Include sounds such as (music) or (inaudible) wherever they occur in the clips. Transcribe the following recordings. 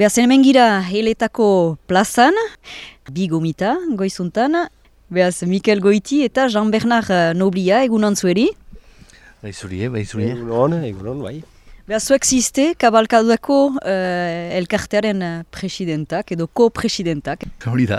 Beaz, hemen gira heletako plazan, bi gomita, goizuntan. Beaz, Mikel Goiti eta Jean-Bernard eh, Noblia, egunon zueri. Baizurie, baizurie. Egunon, egunon, bai. Zuek ziste, kabalkaduako uh, elkartearen eh, presidentak, edo ko-presidentak. Hori da.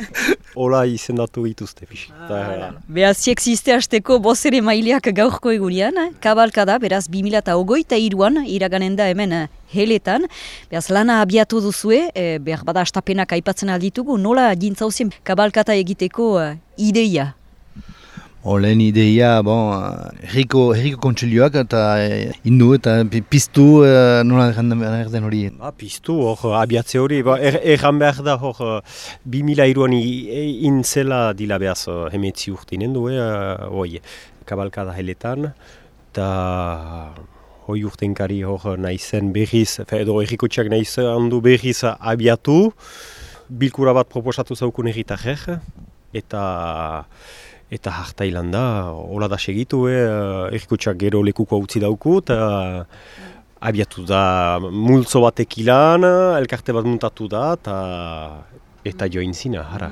(laughs) Ola izendatu dituzte, pixi. Ah, beaz, ziek ziste hasteko bozere maileak gaurko egunean, eh? kabalkada, beraz, 2008 eta iruan, iraganen da hemen eh, heletan. Beaz, lana abiatu duzue, e, behar bada astapenak aipatzen alditugu, nola jintzauzien kabalkata egiteko uh, ideia? Olen ideia, bon, herriko, herriko kontsilioak eta eh, indu eta pi- piztu eh, nola erden hori. Ba, piztu, hor, abiatze hori, ba, er, erran behar da, hor, 2000 iruan intzela dila behaz, hemetzi urtinen du, eh, oi, kabalkada heletan, eta hoi urtenkari hor naizen berriz, fe, edo errikotxeak naizen handu berriz abiatu, bilkura bat proposatu zaukun erritarrek, eta eta hartailan da, hola da segitu, eh, errikotxeak gero lekuko utzi dauku, eta abiatu da multzo batek ilan, elkarte bat muntatu da, eta eta join zina, hara.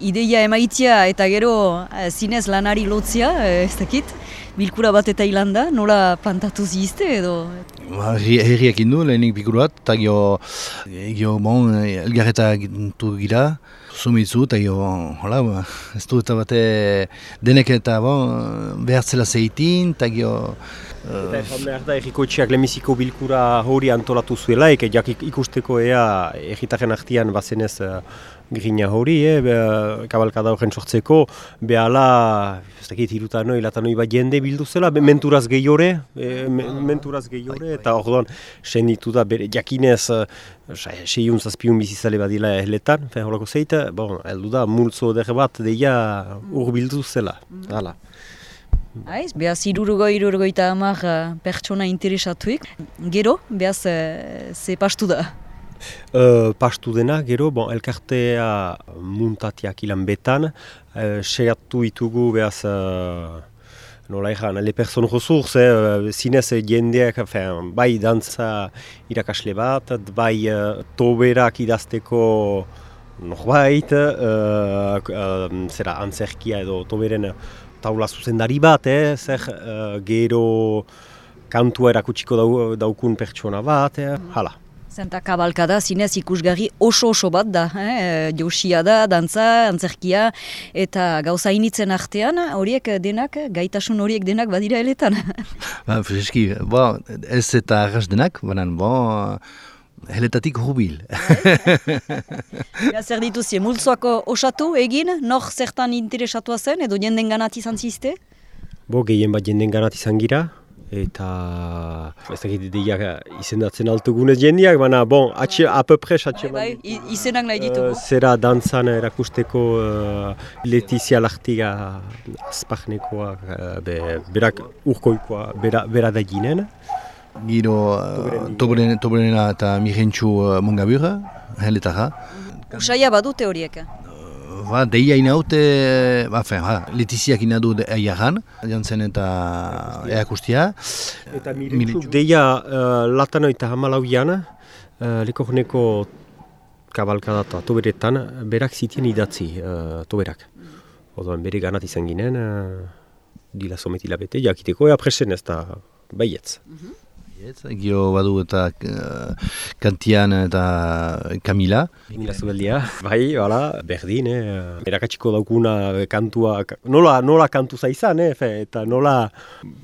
Ideia emaitia eta gero eh, zinez lanari lotzia, eh, ez dakit, bilkura bat eta hilanda, nola pantatu zizte edo... Ba, herri- Herriak indu, lehenik pikuru bat, eta gio, gio, bon, eh, elgarreta gira, sumitzu, eta gio, hola, ba, ez du eta bate denek eta, bon, behartzela zeitin, eta gio, Eta esan behar da, errikotxeak lemiziko bilkura hori antolatu zuela, eke jak ik- ikusteko ea erritaren artian bazenez uh, grina hori, eh, be, kabalkada horren sortzeko, behala, ez dakit, hirutanoi, latanoi bat jende bildu zela, be, menturaz gehiore, e, me, menturaz gehiore, eta orduan, senditu da, bere, jakinez, uh, seiun zazpiun bizizale badila ehletan, fe, horako zeita, bon, heldu da, multzo der bat, deia urbildu zela, hala. Aiz, behaz, irurugo, irurugo eta hamar eh, pertsona interesatuik. Gero, behaz, eh, ze pastu da. Uh, pastu dena, gero, bon, elkartea muntatiak ilan betan, uh, seatu itugu behaz, uh, nola egan, le person resurs, eh, zinez jendeak, enfin, bai dantza irakasle bat, bai uh, toberak idazteko norbait, uh, uh, zera antzerkia edo toberen taula zuzendari bat, eh, zer uh, gero kantua erakutsiko dau, daukun pertsona bat, eh, hala. Zenta kabalkada zinez ikusgarri oso-oso bat da. Eh? Josia da, dantza, antzerkia, eta gauza initzen artean, horiek denak, gaitasun horiek denak badira heletan. (laughs) ba, freski, bo, ez eta arras denak, banan, bo, heletatik hubil. Ja, zer dituzie, multzoako osatu egin, nor zertan interesatua zen, edo jenden ganat izan zizte? Bo, gehien bat jenden ganat izan gira, eta ez dakit deiak izendatzen altugunez jendeak, baina, bon, atxe, apepres atxe Bai, bai, izenak nahi Eh, ditugu. zera dantzan erakusteko uh, Letizia Lartiga azpagnekoa, uh, be, berak urkoikoa, bera, bera da ginen. Giro, uh, tobren, tobrenena eta mirentxu uh, mungabura, heletara. Usaia badute horiek. Ba, deia inaute, ba, fe, ba, Letiziak inadu aiaran, jantzen eta eakustia. Eta mirentxuk deia uh, latano eta hamalauian, uh, lekorneko kabalkada eta toberetan, berak zitien idatzi, uh, toberak. Odoan bere ganat izan ginen, uh, dila sometila bete, jakiteko, ea presen ez da baietz. Gio badu eta uh, kantian eta Kamila. Mila zubeldia, bai, hala, berdin, eh, erakatsiko daukuna kantua, ka- nola, nola kantu zaizan, eh, fe, eta nola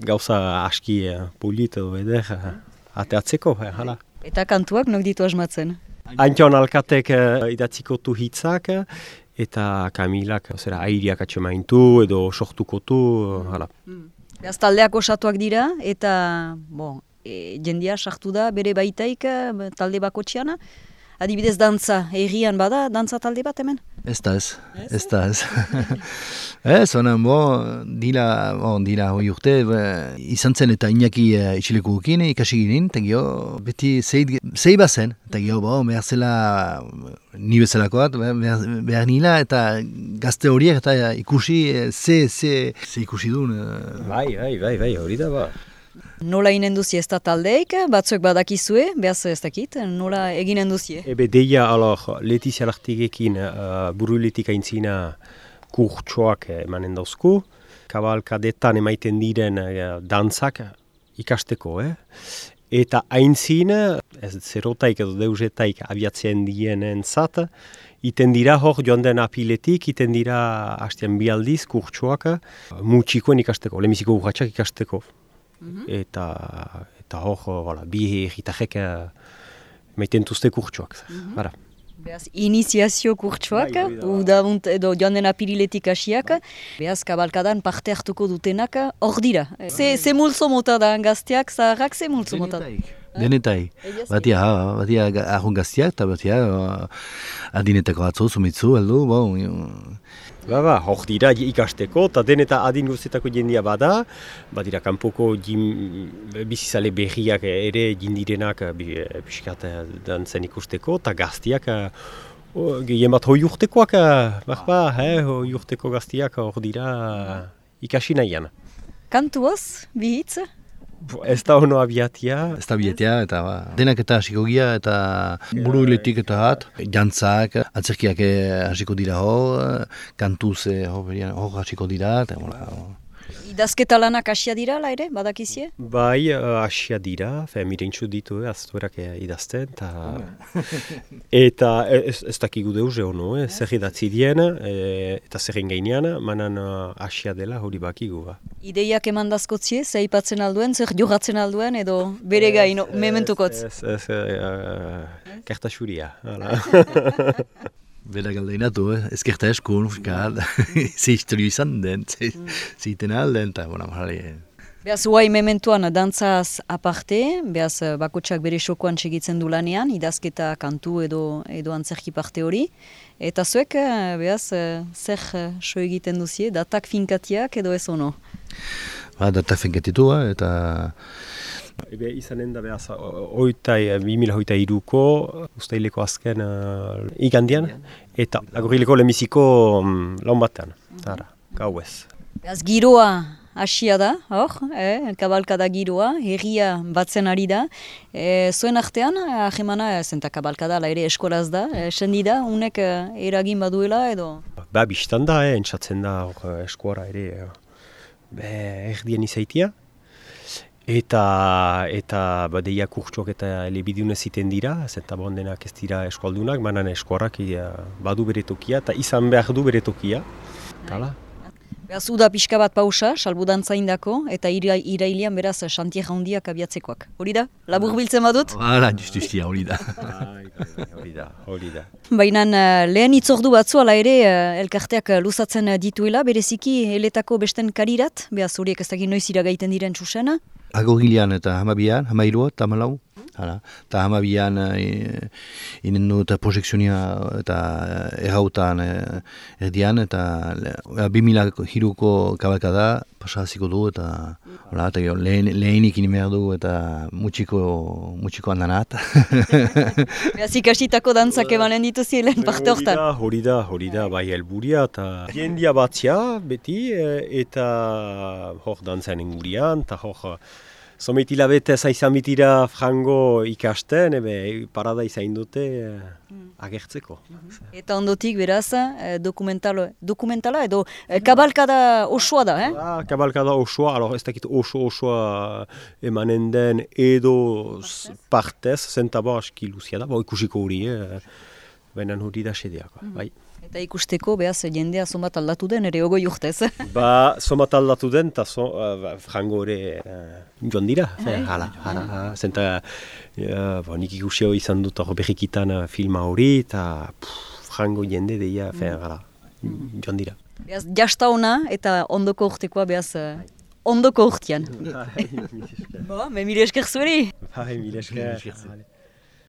gauza aski eh, pulit edo eder eh, ateatzeko, eh, hala. Eta kantuak nok ditu asmatzen. Antion alkatek eh, idatziko tu hitzak, eh, eta Kamilak, zera, airiak atxemaintu edo sortuko tu, eh, hala. Beaz taldeak osatuak dira, eta bon, e, jendia sartu da bere baitaik eh, talde bakotxeana. Adibidez dantza, herrian bada, dantza talde bat hemen? Ez da ez, ez da ez. (laughs) ez, honen, bo, dila, bo, dila hoi urte, be, izan zen eta inaki uh, itxilekuekin ikasi ginen, eta gio, beti zei, zei bazen, eta gio, bo, behar zela, ni bezalakoat, be- behar, behar nila, eta gazte horiek, eta ikusi, eh, ze, ze, ze ikusi duen. eh, Bai, bai, bai, bai, hori da, ba. Nola inen duzi ez da taldeik, batzuek badakizue, behaz ez dakit, nola eginen duzie? Ebe deia, alor, Letizia Lartigekin uh, buruletik aintzina kurtsoak emanen dauzku, kabalkadetan emaiten diren uh, dantzak ikasteko, eh? Eta aintzin, ez zerotaik edo deusetaik abiatzen dienen zat, iten dira hor joan den apiletik, iten dira hastean bi aldiz kurtsuak mutxikoen ikasteko, lemiziko urratxak ikasteko. Mhm. Eta, eta hor, hola, bi egitajek meiten tuzte kurtsuak. Mm Beaz, iniziazio kurtsuak, bai, udabunt edo joan den apiriletik hasiak, beaz, kabalkadan parte hartuko dutenak, hor dira. Ze, ze multzo mota da gazteak, zaharrak ze multzo mota da? Denetai. Batia, batia ahun gazteak, eta batia adinetako atzo, zumitzu, heldu, bon, Ba, ba, hor dira ikasteko, eta den eta adin guztetako jendia bada, bat dira, kanpoko bizizale berriak ere jindirenak biskat dantzen ikusteko, eta gaztiak gehien bat hoi urtekoak, bah, ba, eh, hoi urteko gaztiak hor dira ikasi nahian. Kantuaz, bihitz? Ez da hono abiatia. Ez da abiatia, eta ba, denak eta hasiko gira, eta buru hiletik eta hat, jantzak, atzerkiak hasiko dira hor, kantuz hor hasiko dira, eta Idazketa lanak asia dira, la ere, badakizie? Bai, uh, asia dira, fe, mirentxu ditu, eh, aztuerak eh, idazten, ta... (laughs) eta ez, ez dakigu deuz no, eh, zer idatzi dien, eh, eta zer ingainean, manan uh, asia dela hori bakigu. Ba. Ideiak eman dazkotzie, zer ipatzen alduen, zer jogatzen alduen, edo bere gai, no, mementukotz? Ez, ez, ez, uh, kertasuria. Bela (laughs) galdeinatu, eh? ezkerta eskun, fiskal, ze historio izan den, ze mm. alden, eta bona, marali. Beaz, uai mementuan dantzaz aparte, beaz, bakotsak bere xokoan segitzen du lanean, idazketa kantu edo edo antzerki parte hori. Eta zuek, eh, beaz, eh, zer eh, so egiten duzie, datak finkatiak edo ez ono? Ba, datak finkatitu, eta Ebe izanen da behaz, oitai, bimila hoita iruko, ustaileko azken uh, igandian, eta lagorileko lemiziko um, laun batean, zara, gau ez. Beaz giroa hasia da, hor, eh, kabalkada giroa, herria batzen ari da. E, zuen artean, ahemana, zenta kabalkada, la ere eskolaz da, esendi da, unek eragin baduela edo? Ba, biztan da, eh, entzatzen da, eskuara ere, be, erdien izaitia. Eta eta badeia kurtsuak eta elebidun ziten dira, zenta bondenak ez dira eskualdunak, manan eskuarrak badu bere tokia, eta izan behar du bere tokia. Tala? Beraz, uda pixka bat pausa, salbudantza indako, eta ira, irailian beraz xantier handiak abiatzeko. Hori da? Labur biltzen badut? Hala, justustia, hori da. Hori da, hori da. Baina uh, lehen itzordu batzu, ala ere, uh, elkarteak luzatzen dituela, bereziki heletako besten karirat, beraz, horiek ez dakit noiz iragaiten diren txusena. Agogilean eta hamabian, hamairua eta hamalau. Eta hamabian e, inen du eta projekzionia eta errautan e, erdian eta bimila hiruko kabalkada pasaziko du eta hola, eta lehen, lehenik inimer du eta mutxiko, mutxiko handanat. (laughs) Beaz ikasitako dantzak emanen dituzi lehen parte hortan. Hori da, hori da, bai helburia eta jendia batzia beti e, eta hor dantzen ingurian eta hor Zometila bete zaizan bitira frango ikasten, ebe parada izain dute mm. agertzeko. Mhm. Eta ondotik beraz, eh, dokumentala edo eh, kabalkada osoa da, eh? Ah, kabalkada osoa, alo ez dakit oso osoa emanen den edo partez, zentabo aski luzia da, bo ikusiko hori, eh? Benan hori da sedeako, mm. bai. Eta ikusteko, behaz, jendea somat aldatu den, ere ogoi urtez. ba, somat aldatu den, eta so, uh, frango ere uh, joan dira. Hala, hala, hala. Zenta, uh, nik ikusio izan dut hori behikitan uh, filma hori, eta frango jende deia, mm. hala, joan dira. Behaz, jasta ona, eta ondoko urtekoa, behaz, uh, ondoko urtean. Ba, me mire esker zueri. Ba, mire esker.